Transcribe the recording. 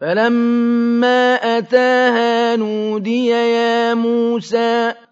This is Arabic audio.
فَلَمَّا أَتَاهَا نُودِيَ يَا مُوسَىٰ